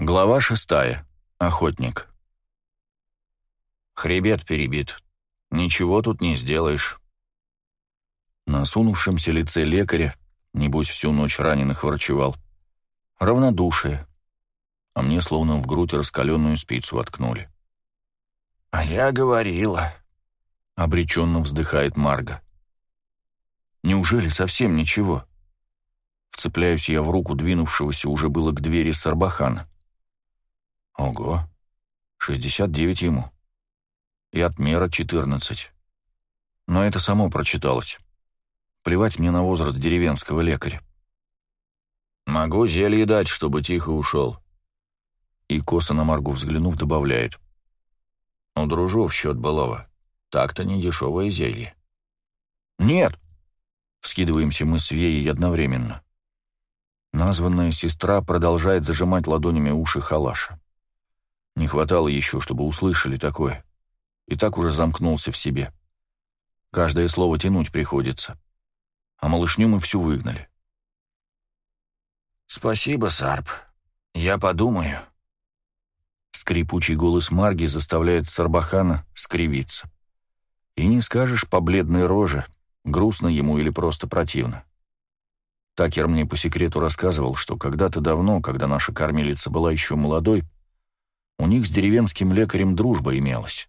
Глава шестая. Охотник. Хребет перебит. Ничего тут не сделаешь. На сунувшемся лице лекаря, небось всю ночь раненых ворчевал, равнодушие, а мне словно в грудь раскаленную спицу воткнули. «А я говорила», — обреченно вздыхает Марга. «Неужели совсем ничего?» Вцепляюсь я в руку двинувшегося уже было к двери Сарбахана. Ого, 69 ему. И отмера 14. Но это само прочиталось. Плевать мне на возраст деревенского лекаря. «Могу зелье дать, чтобы тихо ушел». И косо на Маргу взглянув, добавляет. «Ну, дружу в счет былого. Так-то не дешевое зелье». «Нет!» — вскидываемся мы с Веей одновременно. Названная сестра продолжает зажимать ладонями уши халаша. Не хватало еще, чтобы услышали такое. И так уже замкнулся в себе. Каждое слово тянуть приходится. А малышню мы всю выгнали. «Спасибо, Сарп. Я подумаю». Скрипучий голос Марги заставляет Сарбахана скривиться. И не скажешь по бледной роже, грустно ему или просто противно. Такер мне по секрету рассказывал, что когда-то давно, когда наша кормилица была еще молодой, у них с деревенским лекарем дружба имелась.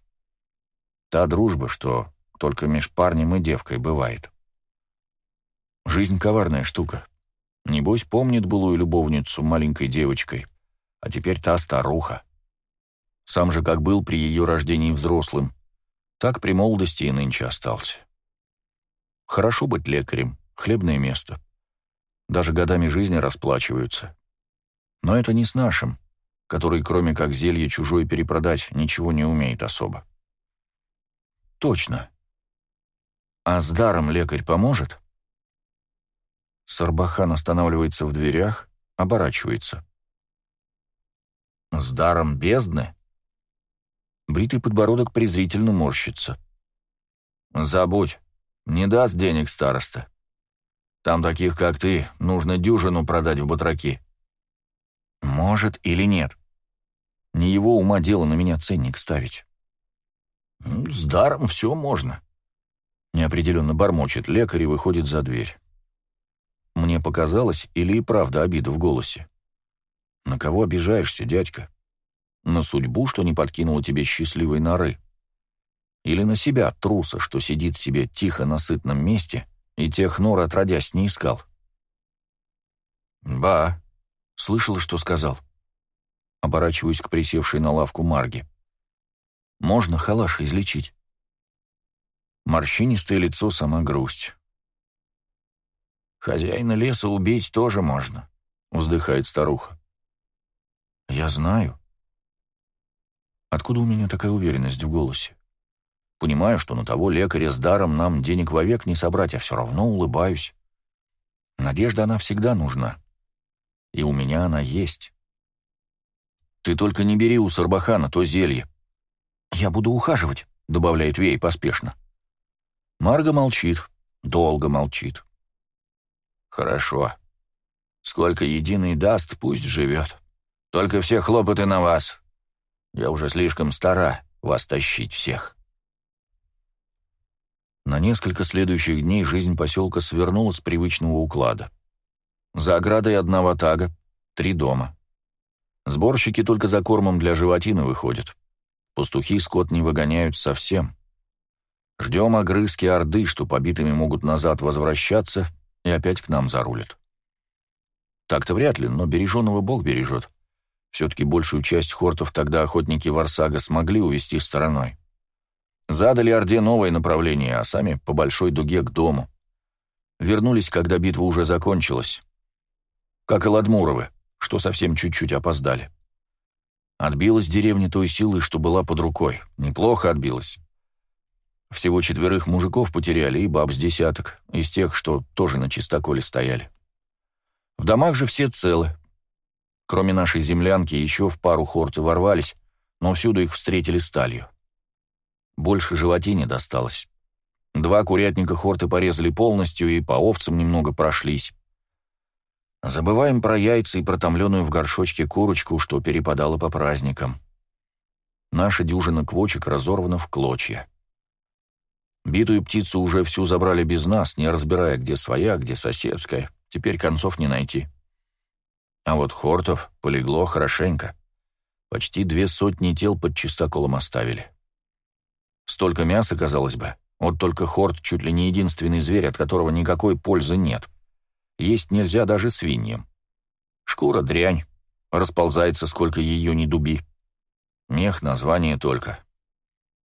Та дружба, что только меж парнем и девкой бывает. Жизнь коварная штука. Небось, помнит былую любовницу маленькой девочкой, а теперь та старуха. Сам же как был при ее рождении взрослым, так при молодости и нынче остался. Хорошо быть лекарем, хлебное место даже годами жизни расплачиваются. Но это не с нашим, который, кроме как зелье чужое перепродать, ничего не умеет особо. Точно. А с даром лекарь поможет? Сарбахан останавливается в дверях, оборачивается. С даром бездны? Бритый подбородок презрительно морщится. Забудь, не даст денег староста. Там таких, как ты, нужно дюжину продать в батраки. Может или нет. Не его ума дело на меня ценник ставить. С даром все можно. Неопределенно бормочет лекарь и выходит за дверь. Мне показалось, или и правда обида в голосе. На кого обижаешься, дядька? На судьбу, что не подкинула тебе счастливой норы? Или на себя, труса, что сидит себе тихо на сытном месте и тех нор отродясь не искал. «Ба, слышал, что сказал?» Оборачиваюсь к присевшей на лавку Марги. «Можно халаша излечить?» Морщинистое лицо — сама грусть. «Хозяина леса убить тоже можно», — вздыхает старуха. «Я знаю». Откуда у меня такая уверенность в голосе? Понимаю, что на того лекаря с даром нам денег вовек не собрать, а все равно улыбаюсь. Надежда она всегда нужна. И у меня она есть. Ты только не бери у Сарбахана то зелье. Я буду ухаживать, добавляет Вей поспешно. Марга молчит, долго молчит. Хорошо. Сколько единый даст, пусть живет. Только все хлопоты на вас. Я уже слишком стара вас тащить всех. На несколько следующих дней жизнь поселка свернула с привычного уклада. За оградой одного тага, три дома. Сборщики только за кормом для животины выходят. Пастухи скот не выгоняют совсем. Ждем огрызки орды, что побитыми могут назад возвращаться и опять к нам зарулят. Так-то вряд ли, но береженого Бог бережет. Все-таки большую часть хортов тогда охотники Варсага смогли увести стороной. Задали Орде новое направление, а сами по большой дуге к дому. Вернулись, когда битва уже закончилась. Как и Ладмуровы, что совсем чуть-чуть опоздали. Отбилась деревня той силы, что была под рукой. Неплохо отбилась. Всего четверых мужиков потеряли и баб с десяток, из тех, что тоже на чистоколе стояли. В домах же все целы. Кроме нашей землянки, еще в пару хорты ворвались, но всюду их встретили сталью. Больше животине досталось. Два курятника хорты порезали полностью и по овцам немного прошлись. Забываем про яйца и протомленную в горшочке курочку, что перепадала по праздникам. Наша дюжина квочек разорвана в клочья. Битую птицу уже всю забрали без нас, не разбирая, где своя, где соседская. Теперь концов не найти. А вот хортов полегло хорошенько. Почти две сотни тел под чистоколом оставили. Столько мяса, казалось бы. Вот только хорт чуть ли не единственный зверь, от которого никакой пользы нет. Есть нельзя даже свиньям. Шкура дрянь, расползается, сколько ее не дуби. Мех — название только.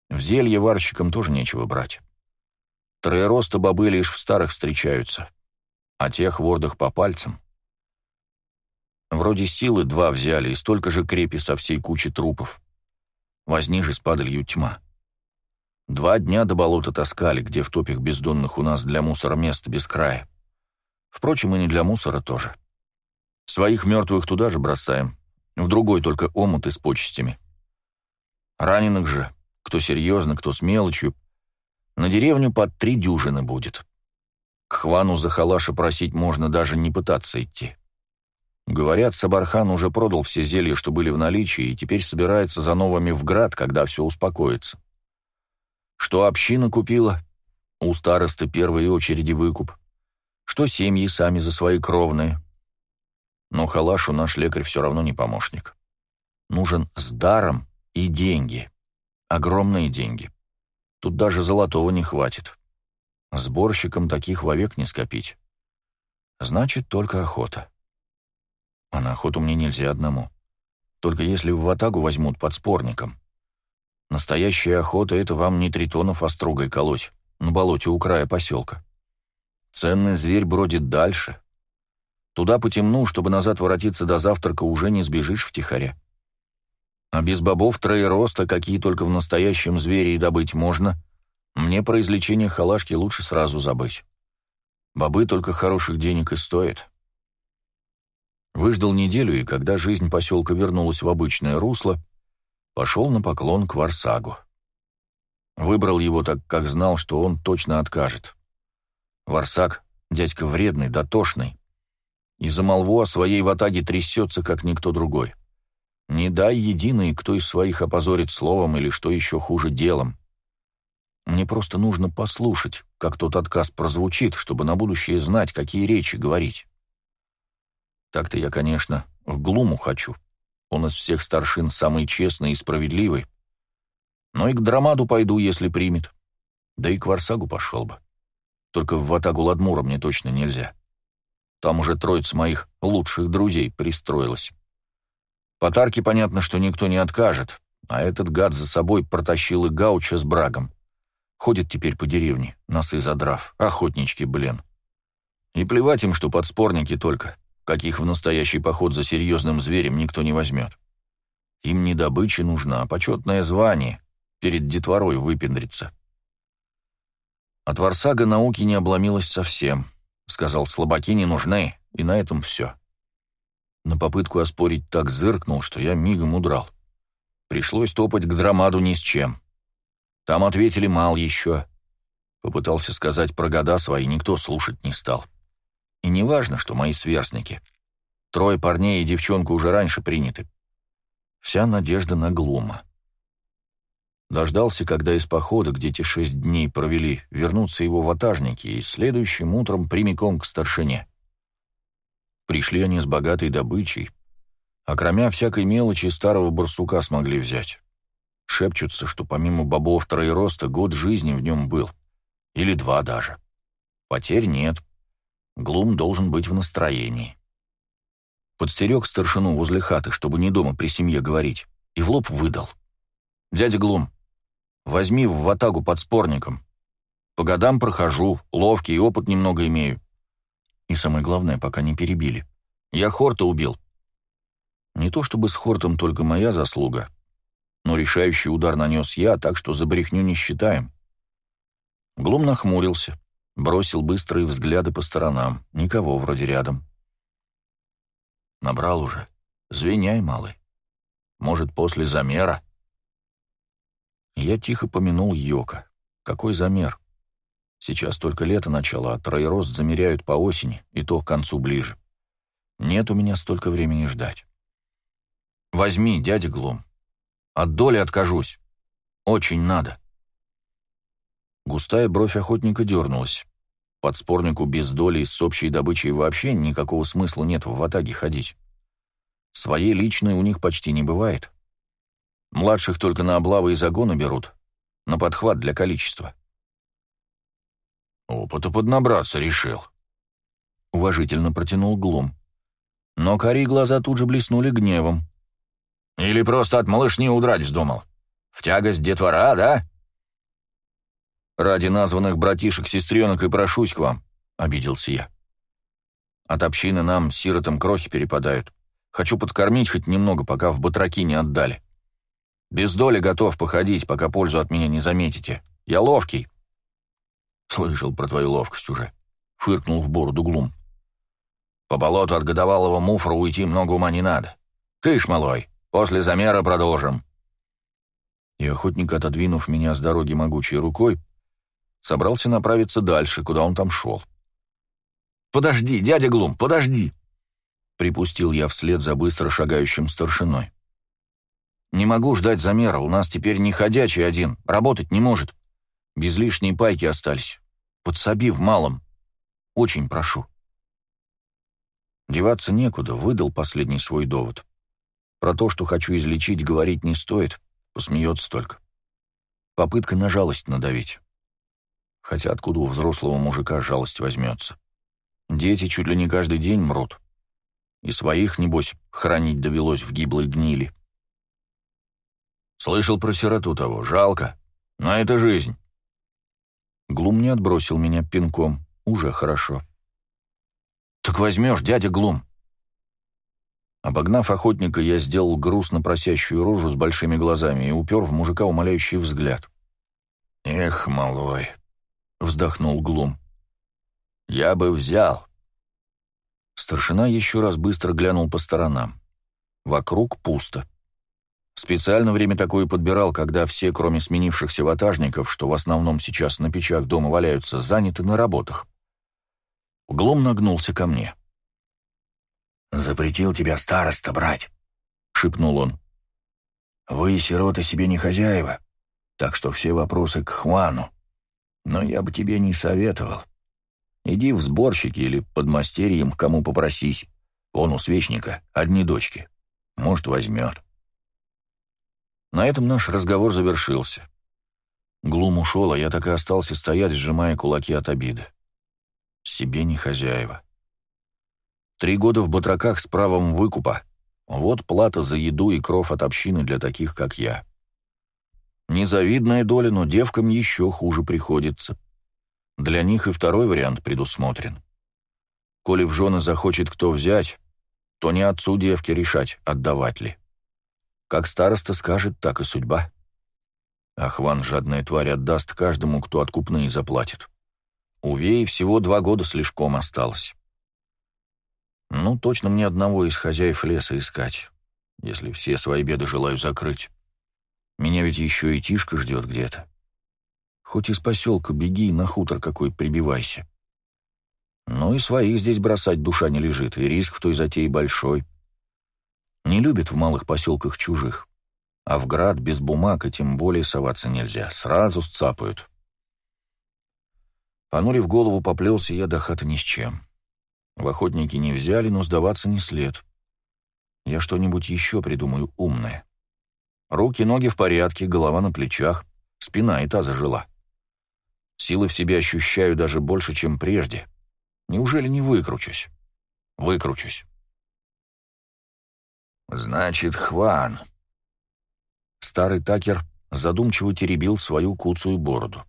В зелье варщикам тоже нечего брать. Троероста бобы лишь в старых встречаются, а тех вордах по пальцам. Вроде силы два взяли и столько же крепи со всей кучи трупов. Возни же с падалью тьма. Два дня до болота таскали, где в топях бездонных у нас для мусора место без края. Впрочем, и не для мусора тоже. Своих мертвых туда же бросаем, в другой только омут и с почестями. Раненых же, кто серьезно, кто с мелочью, на деревню под три дюжины будет. К хвану за халаша просить можно даже не пытаться идти. Говорят, Сабархан уже продал все зелья, что были в наличии, и теперь собирается за новыми в град, когда все успокоится. Что община купила, у старосты первой очереди выкуп, что семьи сами за свои кровные. Но халашу наш лекарь все равно не помощник. Нужен с даром и деньги. Огромные деньги. Тут даже золотого не хватит. Сборщикам таких вовек не скопить. Значит, только охота. А на охоту мне нельзя одному. Только если в ватагу возьмут под спорником. Настоящая охота — это вам не тритонов острогой колоть на болоте у края поселка. Ценный зверь бродит дальше. Туда по темну, чтобы назад воротиться до завтрака, уже не сбежишь втихаря. А без бобов троероста, какие только в настоящем звере и добыть можно, мне про излечение халашки лучше сразу забыть. Бобы только хороших денег и стоят. Выждал неделю, и когда жизнь поселка вернулась в обычное русло, пошел на поклон к Варсагу. Выбрал его так, как знал, что он точно откажет. Варсаг — дядька вредный, дотошный. И за молву о своей ватаге трясется, как никто другой. Не дай единый, кто из своих опозорит словом или, что еще хуже, делом. Мне просто нужно послушать, как тот отказ прозвучит, чтобы на будущее знать, какие речи говорить. Так-то я, конечно, в Глуму хочу. Он из всех старшин самый честный и справедливый. Но и к Драмаду пойду, если примет. Да и к Варсагу пошел бы. Только в Ватагу Ладмура мне точно нельзя. Там уже троица моих лучших друзей пристроилась. По Тарке понятно, что никто не откажет, а этот гад за собой протащил и Гауча с Брагом. Ходит теперь по деревне, носы задрав, охотнички, блин. И плевать им, что подспорники только каких в настоящий поход за серьезным зверем никто не возьмет. Им не добыча нужна, а почетное звание, перед детворой выпендриться. От Варсага науки не обломилось совсем. Сказал, слабаки не нужны, и на этом все. На попытку оспорить так зыркнул, что я мигом удрал. Пришлось топать к Драмаду ни с чем. Там ответили мал еще. Попытался сказать про года свои, никто слушать не стал. И не важно, что мои сверстники. Трое парней и девчонка уже раньше приняты. Вся надежда на Глума. Дождался, когда из похода, где те шесть дней провели, вернутся его ватажники, и следующим утром прямиком к старшине. Пришли они с богатой добычей, а кроме всякой мелочи старого барсука смогли взять. Шепчутся, что помимо бобов троероста год жизни в нем был. Или два даже. Потерь нет. Глум должен быть в настроении. Подстерег старшину возле хаты, чтобы не дома при семье говорить, и в лоб выдал. «Дядя Глум, возьми в ватагу под спорником. По годам прохожу, ловкий, опыт немного имею. И самое главное, пока не перебили. Я Хорта убил. Не то чтобы с Хортом только моя заслуга, но решающий удар нанес я, так что за брехню не считаем». Глум нахмурился. Бросил быстрые взгляды по сторонам. Никого вроде рядом. Набрал уже. Звеняй, малый. Может, после замера? Я тихо помянул Йока. Какой замер? Сейчас только лето начало, а троерост замеряют по осени, и то к концу ближе. Нет у меня столько времени ждать. Возьми, дядя Глум. От доли откажусь. Очень надо. Густая бровь охотника дернулась. Подспорнику без доли с общей добычей вообще никакого смысла нет в ватаге ходить. Своей личной у них почти не бывает. Младших только на облавы и загоны берут, на подхват для количества. «Опыта поднабраться решил», — уважительно протянул Глум. Но кори глаза тут же блеснули гневом. «Или просто от малышни удрать вздумал? В тягость детвора, да?» «Ради названных братишек-сестренок и прошусь к вам», — обиделся я. «От общины нам, сиротам, крохи перепадают. Хочу подкормить хоть немного, пока в батраки не отдали. Без доли готов походить, пока пользу от меня не заметите. Я ловкий». «Слышал про твою ловкость уже», — фыркнул в бороду Глум. «По болоту от годовалого муфра уйти много ума не надо. Кыш, малой, после замера продолжим». И охотник, отодвинув меня с дороги могучей рукой, собрался направиться дальше, куда он там шел. «Подожди, дядя Глум, подожди!» Припустил я вслед за быстро шагающим старшиной. «Не могу ждать замера, у нас теперь не ходячий один, работать не может. Без лишней пайки остались. Подсоби в малом. Очень прошу». Деваться некуда, выдал последний свой довод. Про то, что хочу излечить, говорить не стоит, посмеется только. Попытка на жалость надавить. Хотя откуда у взрослого мужика жалость возьмется? Дети чуть ли не каждый день мрут. И своих, небось, хранить довелось в гиблой гнили. Слышал про сироту того, жалко. Но это жизнь. Глум не отбросил меня пинком. Уже хорошо. «Так возьмешь, дядя Глум!» Обогнав охотника, я сделал грустно просящую рожу с большими глазами и упер в мужика умоляющий взгляд. «Эх, малой!» вздохнул Глум. «Я бы взял». Старшина еще раз быстро глянул по сторонам. Вокруг пусто. Специально время такое подбирал, когда все, кроме сменившихся ватажников, что в основном сейчас на печах дома валяются, заняты на работах. Глум нагнулся ко мне. «Запретил тебя староста брать», — шепнул он. «Вы, сироты, себе не хозяева, так что все вопросы к Хвану. Но я бы тебе не советовал. Иди в сборщики или под мастерьем, кому попросись. Вон у свечника одни дочки. Может, возьмет. На этом наш разговор завершился. Глум ушел, а я так и остался стоять, сжимая кулаки от обиды. Себе не хозяева. Три года в батраках с правом выкупа. Вот плата за еду и кров от общины для таких, как я. Незавидная доля, но девкам еще хуже приходится. Для них и второй вариант предусмотрен. Коли в жены захочет кто взять, то не отцу девки решать, отдавать ли. Как староста скажет, так и судьба. Ахван жадная тварь отдаст каждому, кто откупные заплатит. У Веи всего два года слишком осталось. Ну, точно мне одного из хозяев леса искать, если все свои беды желаю закрыть. Меня ведь еще и Тишка ждет где-то. Хоть из поселка беги, на хутор какой прибивайся. Ну и своих здесь бросать душа не лежит, и риск в той затее большой. Не любят в малых поселках чужих. А в град без бумаг и тем более соваться нельзя, сразу сцапают. Понурив голову, поплелся я до хаты ни с чем. В охотники не взяли, но сдаваться не след. Я что-нибудь еще придумаю умное. Руки, ноги в порядке, голова на плечах, спина и та зажила. Силы в себе ощущаю даже больше, чем прежде. Неужели не выкручусь? Выкручусь. «Значит, Хван». Старый такер задумчиво теребил свою куцую бороду.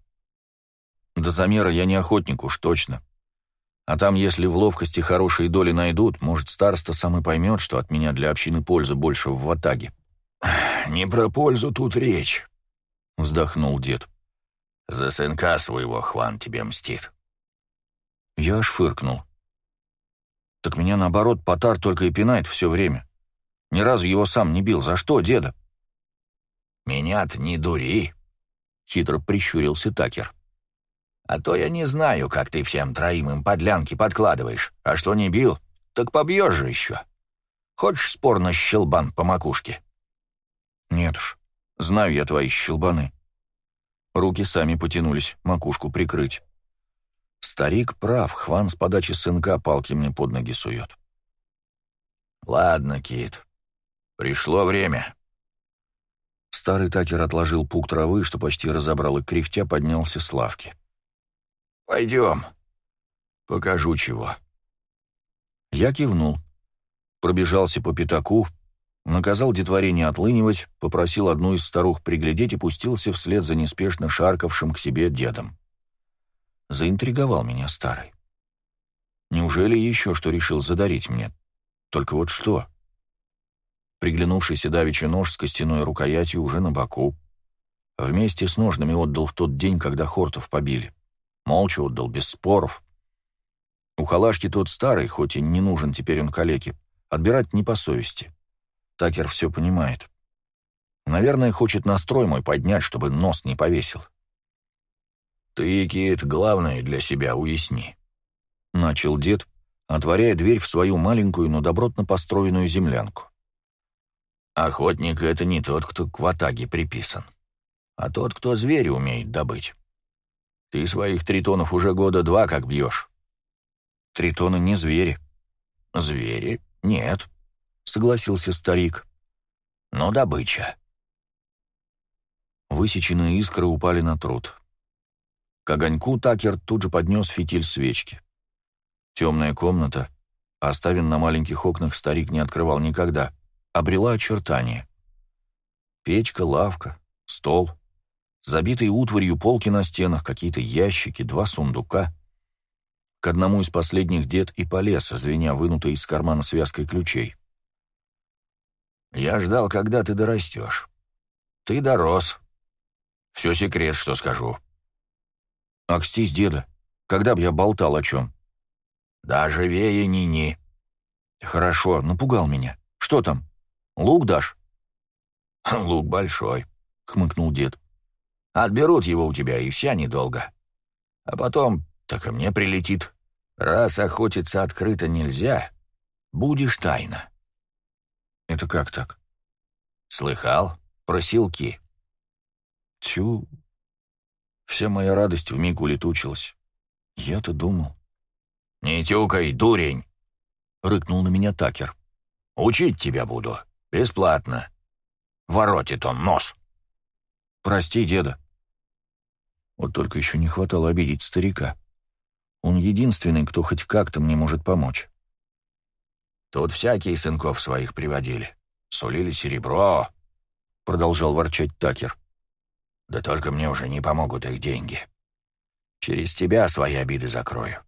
До замера я не охотник уж точно. А там, если в ловкости хорошие доли найдут, может, староста сам и поймет, что от меня для общины пользы больше в ватаге. «Не про пользу тут речь», — вздохнул дед. «За сынка своего Хван тебе мстит». Я аж фыркнул. «Так меня, наоборот, Потар только и пинает все время. Ни разу его сам не бил. За что, деда?» «Меня-то не дури», — хитро прищурился Такер. «А то я не знаю, как ты всем троим им подлянки подкладываешь. А что не бил, Так побьешь же еще. Хочешь спор на щелбан по макушке?» «Нет уж, знаю я твои щелбаны». Руки сами потянулись, макушку прикрыть. Старик прав, Хван с подачи сынка палки мне под ноги сует. «Ладно, Кит, пришло время». Старый такер отложил пук травы, что почти разобрал, и кряхтя поднялся с лавки. «Пойдем. Покажу чего». Я кивнул. Пробежался по пятаку, наказал детворе не отлынивать, попросил одну из старух приглядеть и пустился вслед за неспешно шаркавшим к себе дедом. Заинтриговал меня старый. Неужели еще что решил задарить мне? Только вот что? Приглянувшийся давеча нож с костяной рукоятью уже на боку. Вместе с ножными отдал в тот день, когда Хортов побили. Молча отдал, без споров. У халашки тот старый, хоть и не нужен теперь он калеке, отбирать не по совести. Такер все понимает. Наверное, хочет настрой мой поднять, чтобы нос не повесил. «Ты, Кит, главное для себя уясни», — начал дед, отворяя дверь в свою маленькую, но добротно построенную землянку. «Охотник — это не тот, кто к ватаге приписан, а тот, кто зверя умеет добыть. Ты своих тритонов уже года два как бьешь. Тритоны не звери. Звери? Нет, согласился старик. Но добыча. Высеченные искры упали на труд. К огоньку Такер тут же поднес фитиль свечки. Темная комната, оставен на маленьких окнах старик не открывал никогда, обрела очертания. Печка, лавка, стол, забитые утварью полки на стенах, какие-то ящики, два сундука — к одному из последних дед и полез, звеня вынутой из кармана связкой ключей. «Я ждал, когда ты дорастешь. Ты дорос. Все секрет, что скажу». «Акстись, деда, когда б я болтал о чем?» «Да живее ни-ни». «Хорошо, напугал меня. Что там? Лук дашь?» «Лук большой», — хмыкнул дед. «Отберут его у тебя, и вся недолго. А потом так и мне прилетит. Раз охотиться открыто нельзя, будешь тайно. Это как так? Слыхал? Про силки. Тю. Вся моя радость вмиг улетучилась. Я-то думал. «Не тюкай, дурень!» — рыкнул на меня Такер. «Учить тебя буду. Бесплатно. Воротит он нос». «Прости, деда». Вот только еще не хватало обидеть старика. Он единственный, кто хоть как-то мне может помочь. Тут всякие сынков своих приводили. Сулили серебро, — продолжал ворчать Такер. Да только мне уже не помогут их деньги. Через тебя свои обиды закрою.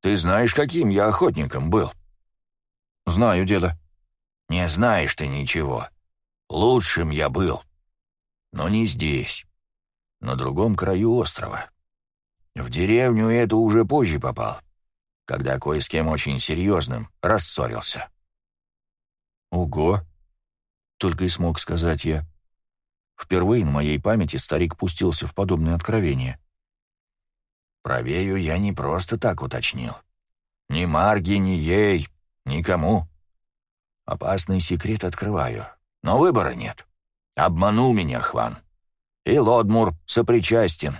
Ты знаешь, каким я охотником был? Знаю, деда. Не знаешь ты ничего. Лучшим я был. Но не здесь. На другом краю острова. В деревню эту уже позже попал, когда кое с кем очень серьезным рассорился. «Ого!» — только и смог сказать я. Впервые на моей памяти старик пустился в подобное откровение. «Правею я не просто так уточнил. Ни Марги, ни ей, никому. Опасный секрет открываю, но выбора нет. Обманул меня Хван. И Лодмур сопричастен».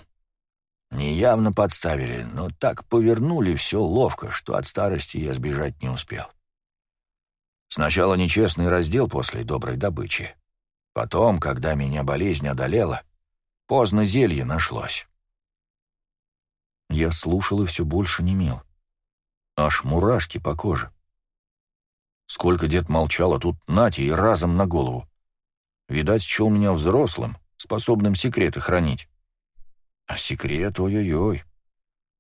Неявно подставили, но так повернули все ловко, что от старости я сбежать не успел. Сначала нечестный раздел после доброй добычи. Потом, когда меня болезнь одолела, поздно зелье нашлось. Я слушал и все больше не мел. Аж мурашки по коже. Сколько дед молчал, а тут нате и разом на голову. Видать, счел меня взрослым, способным секреты хранить. А секрет, ой-ой-ой.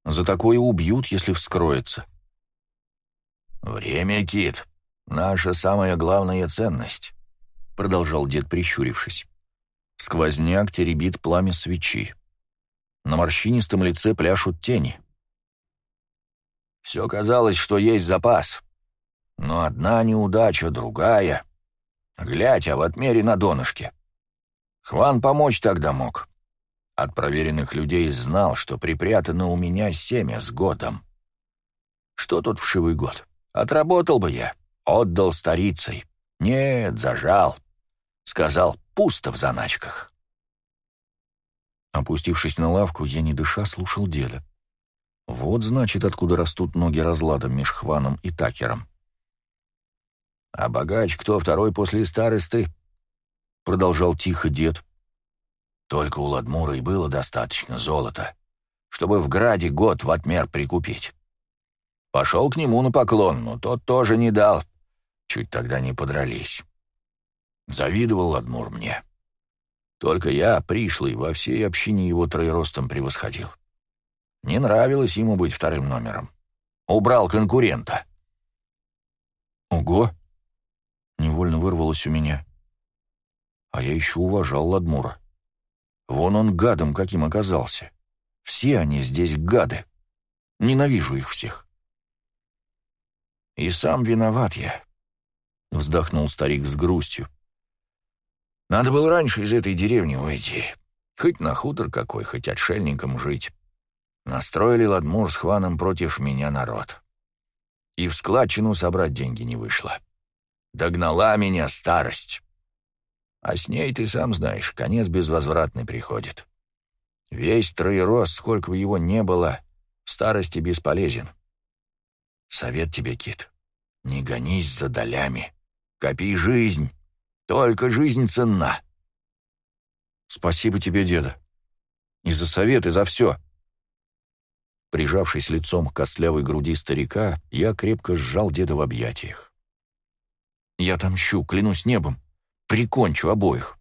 За такое убьют, если вскроется. «Время, Кит, наша самая главная ценность», — продолжал дед, прищурившись. Сквозняк теребит пламя свечи. На морщинистом лице пляшут тени. «Все казалось, что есть запас. Но одна неудача, другая. Глядь, а в отмере на донышке. Хван помочь тогда мог. От проверенных людей знал, что припрятано у меня семя с годом. Что тут вшивый год? Отработал бы я, отдал старицей. Нет, зажал. Сказал, пусто в заначках. Опустившись на лавку, я не дыша слушал деда. Вот, значит, откуда растут ноги разладом меж Хваном и Такером. «А богач кто второй после старосты?» — продолжал тихо дед. «Только у Ладмура и было достаточно золота, чтобы в Граде год в отмер прикупить. Пошел к нему на поклон, но тот тоже не дал. Чуть тогда не подрались. Завидовал Ладмур мне. Только я, пришлый, во всей общине его троеростом превосходил. Не нравилось ему быть вторым номером. Убрал конкурента. Ого! Невольно вырвалось у меня. А я еще уважал Ладмура. Вон он гадом каким оказался. Все они здесь гады. Ненавижу их всех. И сам виноват я, — вздохнул старик с грустью. Надо было раньше из этой деревни уйти. Хоть на хутор какой, хоть отшельником жить. Настроили Ладмур с Хваном против меня народ. И в складчину собрать деньги не вышло. Догнала меня старость. А с ней, ты сам знаешь, конец безвозвратный приходит. Весь троерост, сколько бы его не было, старости бесполезен. Совет тебе, Кит, не гонись за долями. Копи жизнь. Только жизнь ценна. Спасибо тебе, деда. И за совет, и за все. Прижавшись лицом к костлявой груди старика, я крепко сжал деда в объятиях. Я отомщу, клянусь небом, прикончу обоих.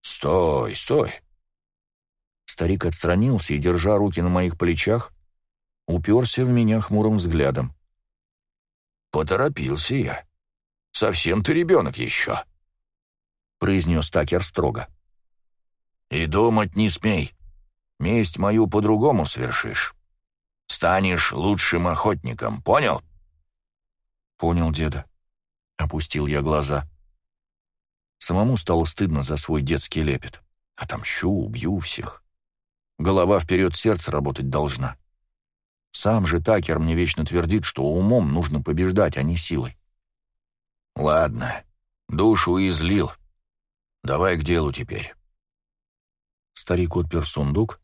Стой, стой. Старик отстранился и, держа руки на моих плечах, уперся в меня хмурым взглядом. «Поторопился я. Совсем ты ребенок еще», — произнес Такер строго. «И думать не смей. Месть мою по-другому свершишь. Станешь лучшим охотником, понял?» «Понял, деда», — опустил я глаза. Самому стало стыдно за свой детский лепет. Отомщу, убью всех. Голова вперед, сердце работать должна. Сам же Такер мне вечно твердит, что умом нужно побеждать, а не силой. «Ладно, душу излил. Давай к делу теперь». Старик отпер сундук,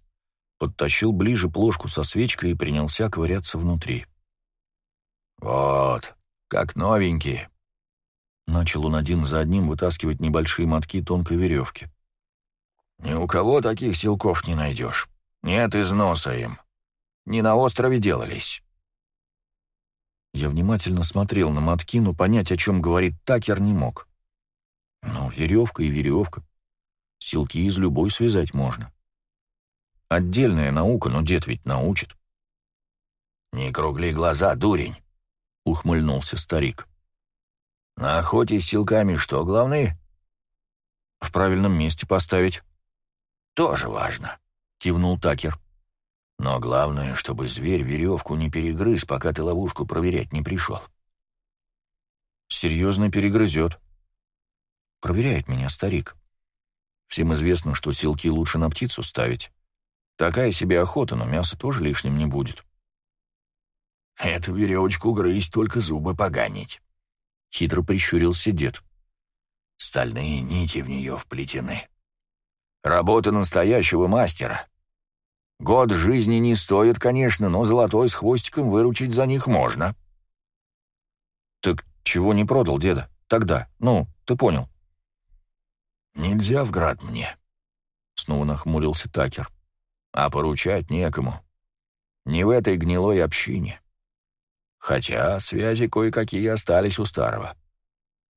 подтащил ближе плошку со свечкой и принялся ковыряться внутри. «Вот, как новенькие». Начал он один за одним вытаскивать небольшие мотки тонкой веревки. «Ни у кого таких силков не найдешь. Нет износа им. Не на острове делались». Я внимательно смотрел на мотки, но понять, о чем говорит Такер, не мог. Ну, веревка и веревка. Силки из любой связать можно. Отдельная наука, но дед ведь научит. «Не кругли глаза, дурень!» — ухмыльнулся старик. «На охоте с силками что главное?» «В правильном месте поставить». «Тоже важно», — кивнул Такер. «Но главное, чтобы зверь веревку не перегрыз, пока ты ловушку проверять не пришел». «Серьезно перегрызет». Проверяет меня старик. Всем известно, что силки лучше на птицу ставить. Такая себе охота, но мясо тоже лишним не будет. «Эту веревочку грызть, только зубы поганить», — хитро прищурился дед. «Стальные нити в нее вплетены. Работа настоящего мастера. Год жизни не стоит, конечно, но золотой с хвостиком выручить за них можно». «Так чего не продал, деда? Тогда, ну, ты понял». «Нельзя в град мне», — снова нахмурился Такер а поручать некому. Не в этой гнилой общине. Хотя связи кое-какие остались у старого.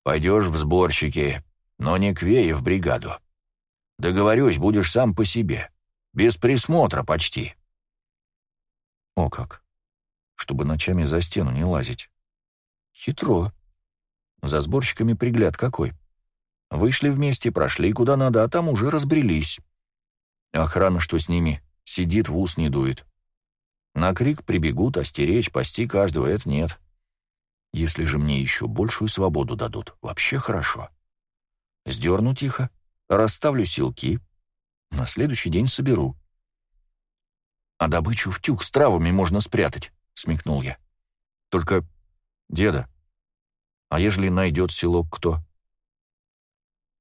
Пойдешь в сборщики, но не к Вее в бригаду. Договорюсь, будешь сам по себе. Без присмотра почти. О как! Чтобы ночами за стену не лазить. Хитро. За сборщиками пригляд какой. Вышли вместе, прошли куда надо, а там уже разбрелись. Охрана, что с ними, сидит, в ус не дует. На крик прибегут, остеречь, пасти каждого — это нет. Если же мне еще большую свободу дадут, вообще хорошо. Сдерну тихо, расставлю силки, на следующий день соберу. А добычу в тюк с травами можно спрятать, — смекнул я. Только Деда, а ежели найдет селок кто?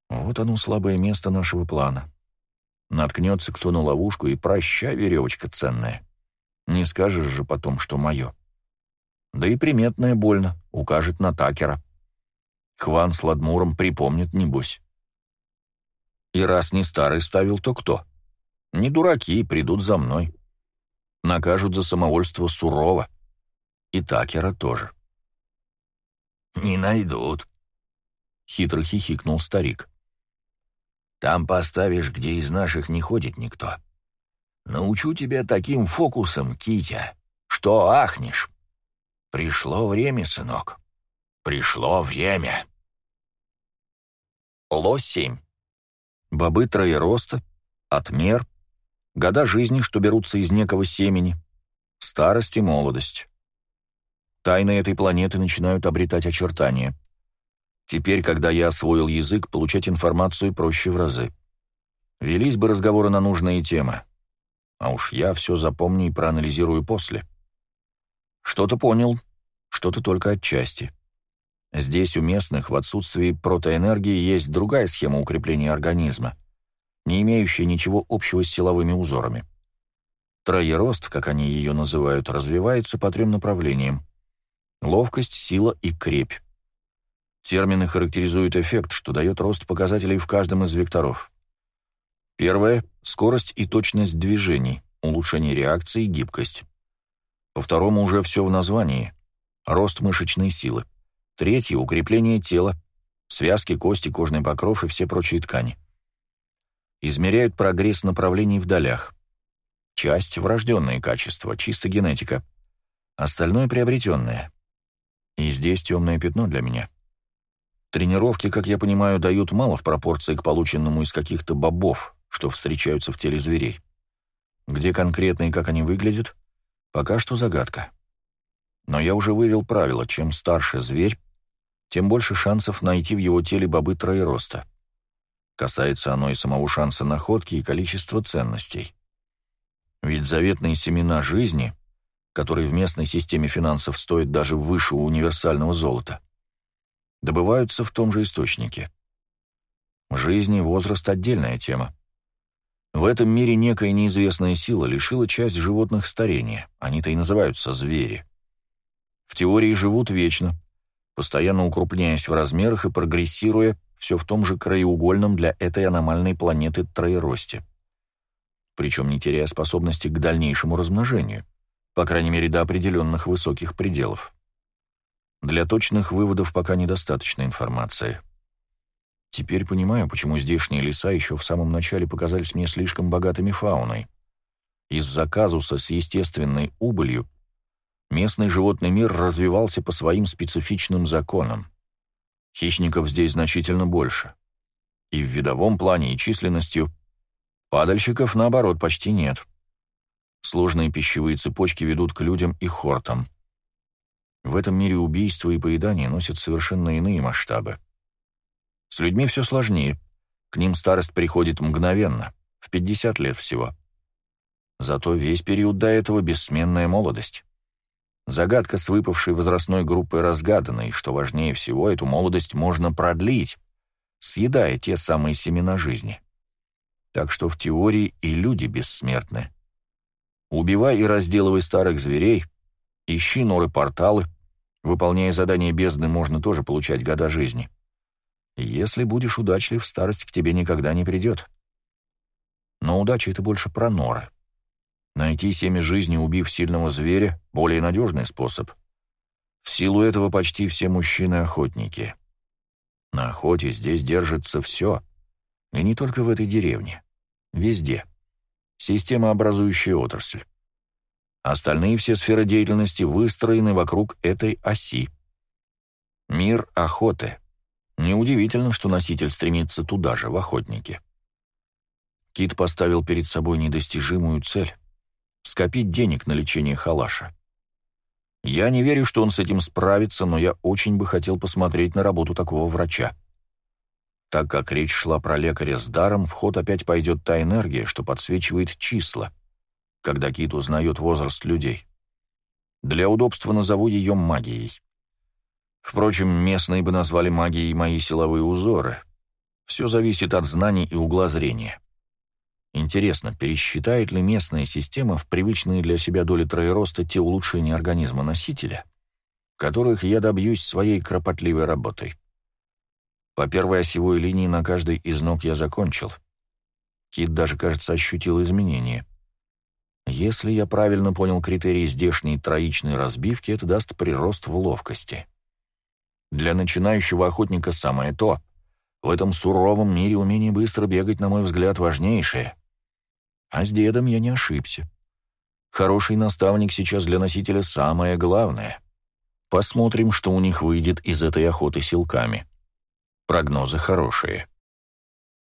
Вот оно слабое место нашего плана. Наткнется кто на ловушку, и прощай, веревочка ценная. Не скажешь же потом, что мое. Да и приметное больно, укажет на Такера. Хван с Ладмуром припомнит, небось. И раз не старый ставил, то кто? Не дураки, придут за мной. Накажут за самовольство сурово. И Такера тоже. «Не найдут», — хитро хихикнул старик. «Там поставишь, где из наших не ходит никто. Научу тебя таким фокусом, Китя, что ахнешь. Пришло время, сынок. Пришло время». Ло-7. Бобы троероста, отмер, года жизни, что берутся из некого семени, старость и молодость. Тайны этой планеты начинают обретать очертания. Теперь, когда я освоил язык, получать информацию проще в разы. Велись бы разговоры на нужные темы. А уж я все запомню и проанализирую после. Что-то понял, что-то только отчасти. Здесь у местных в отсутствии протоэнергии есть другая схема укрепления организма, не имеющая ничего общего с силовыми узорами. Троерост, как они ее называют, развивается по трем направлениям ловкость, сила и крепь. Термины характеризуют эффект, что дает рост показателей в каждом из векторов. Первое — скорость и точность движений, улучшение реакции и гибкость. По второму уже все в названии — рост мышечной силы. Третье — укрепление тела, связки, кости, кожный покров и все прочие ткани. Измеряют прогресс направлений в долях. Часть — врожденные качества, чисто генетика. Остальное — приобретенное. И здесь темное пятно для меня. Тренировки, как я понимаю, дают мало в пропорции к полученному из каких-то бобов, что встречаются в теле зверей. Где конкретно и как они выглядят, пока что загадка. Но я уже вывел правило, чем старше зверь, тем больше шансов найти в его теле бобы троероста. Касается оно и самого шанса находки и количества ценностей. Ведь заветные семена жизни который в местной системе финансов стоит даже выше универсального золота, добываются в том же источнике. Жизнь и возраст — отдельная тема. В этом мире некая неизвестная сила лишила часть животных старения, они-то и называются звери. В теории живут вечно, постоянно укрупняясь в размерах и прогрессируя все в том же краеугольном для этой аномальной планеты троеросте. Причем не теряя способности к дальнейшему размножению по крайней мере до определенных высоких пределов. Для точных выводов пока недостаточно информации. Теперь понимаю, почему здешние леса еще в самом начале показались мне слишком богатыми фауной. Из-за казуса с естественной убылью местный животный мир развивался по своим специфичным законам. Хищников здесь значительно больше. И в видовом плане, и численностью. Падальщиков, наоборот, почти нет. Сложные пищевые цепочки ведут к людям и хортам. В этом мире убийства и поедания носят совершенно иные масштабы. С людьми все сложнее. К ним старость приходит мгновенно, в 50 лет всего. Зато весь период до этого бессменная молодость. Загадка с выпавшей возрастной группой разгадана, и, что важнее всего, эту молодость можно продлить, съедая те самые семена жизни. Так что в теории и люди бессмертны. Убивай и разделывай старых зверей, ищи норы-порталы, выполняя задания бездны, можно тоже получать года жизни. Если будешь удачлив, старость к тебе никогда не придет. Но удача — это больше про норы. Найти семя жизни, убив сильного зверя, — более надежный способ. В силу этого почти все мужчины — охотники. На охоте здесь держится все, и не только в этой деревне, везде. Система, образующая отрасль. Остальные все сферы деятельности выстроены вокруг этой оси. Мир охоты. Неудивительно, что носитель стремится туда же, в охотники. Кит поставил перед собой недостижимую цель — скопить денег на лечение халаша. Я не верю, что он с этим справится, но я очень бы хотел посмотреть на работу такого врача. Так как речь шла про лекаря с даром, в ход опять пойдет та энергия, что подсвечивает числа, когда Кит узнает возраст людей. Для удобства назову ее магией. Впрочем, местные бы назвали магией мои силовые узоры. Все зависит от знаний и угла зрения. Интересно, пересчитает ли местная система в привычные для себя доли троероста те улучшения организма носителя, которых я добьюсь своей кропотливой работой? По первой осевой линии на каждой из ног я закончил. Кит даже, кажется, ощутил изменения. Если я правильно понял критерии здешней троичной разбивки, это даст прирост в ловкости. Для начинающего охотника самое то. В этом суровом мире умение быстро бегать, на мой взгляд, важнейшее. А с дедом я не ошибся. Хороший наставник сейчас для носителя самое главное. Посмотрим, что у них выйдет из этой охоты силками. Прогнозы хорошие.